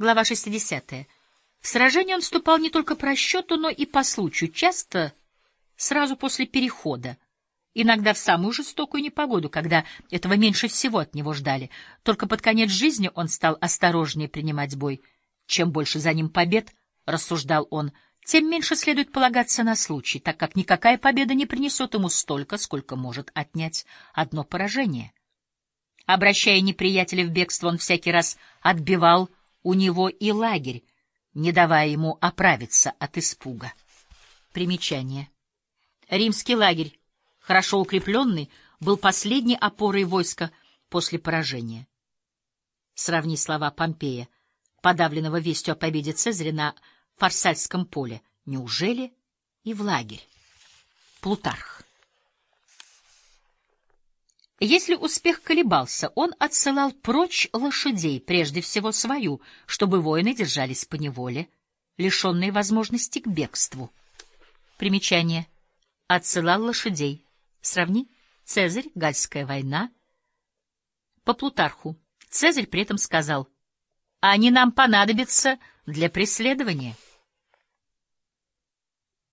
Глава 60. В сражение он вступал не только по расчету, но и по случаю, часто сразу после перехода, иногда в самую жестокую непогоду, когда этого меньше всего от него ждали. Только под конец жизни он стал осторожнее принимать бой. Чем больше за ним побед, рассуждал он, тем меньше следует полагаться на случай, так как никакая победа не принесет ему столько, сколько может отнять одно поражение. Обращая неприятеля в бегство, он всякий раз отбивал у него и лагерь, не давая ему оправиться от испуга. Примечание. Римский лагерь, хорошо укрепленный, был последней опорой войска после поражения. Сравни слова Помпея, подавленного вестью о победе Цезаря на Фарсальском поле. Неужели и в лагерь? Плутарх. Если успех колебался, он отсылал прочь лошадей, прежде всего свою, чтобы воины держались по неволе, лишенные возможности к бегству. Примечание. Отсылал лошадей. Сравни. Цезарь, Гальская война. По Плутарху. Цезарь при этом сказал, «Они нам понадобятся для преследования».